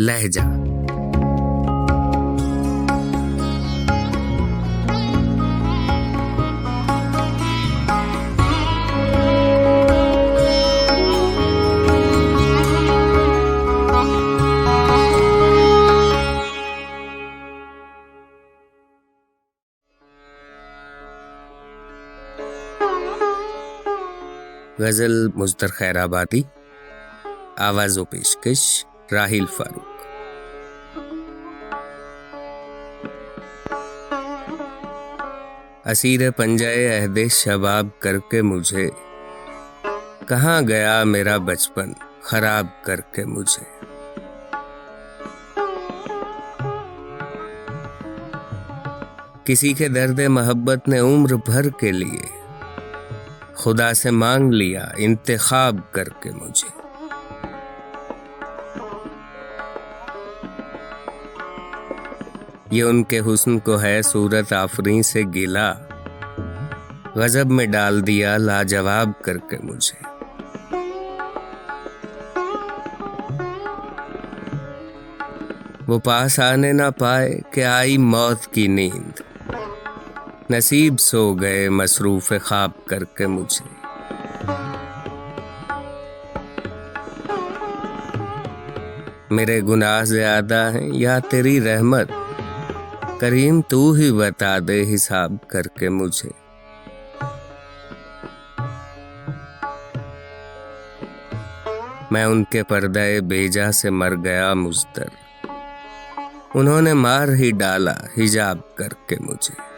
لہجہ۔ غزل مزدر خیر آبادی آواز و پیشکش راہیل فاروق۔ اسیر پنجائے عہد شباب کر کے مجھے۔ کہاں گیا میرا بچپن خراب کر کے مجھے؟ کسی کے درد محبت نے عمر بھر کے لیے خدا سے مانگ لیا انتخاب کر کے مجھے۔ یہ ان کے حسن کو ہے صورت آفرین سے گلا۔ غضب میں ڈال دیا لاجواب کر کے مجھے۔ وہ پاس آنے نہ پائے کہ آئی موت کی نیند۔ نصیب سو گئے مصروف خواب کر کے مجھے۔ میرے گناہ زیادہ ہیں، یا تیری رحمت؟ کریم تو ہی بتا دے حساب کر کے مجھے۔ میں ان کے پردے بیجا سے مر گیا مزدر۔ انہوں نے مار ہی ڈالا حجاب کر کے مجھے۔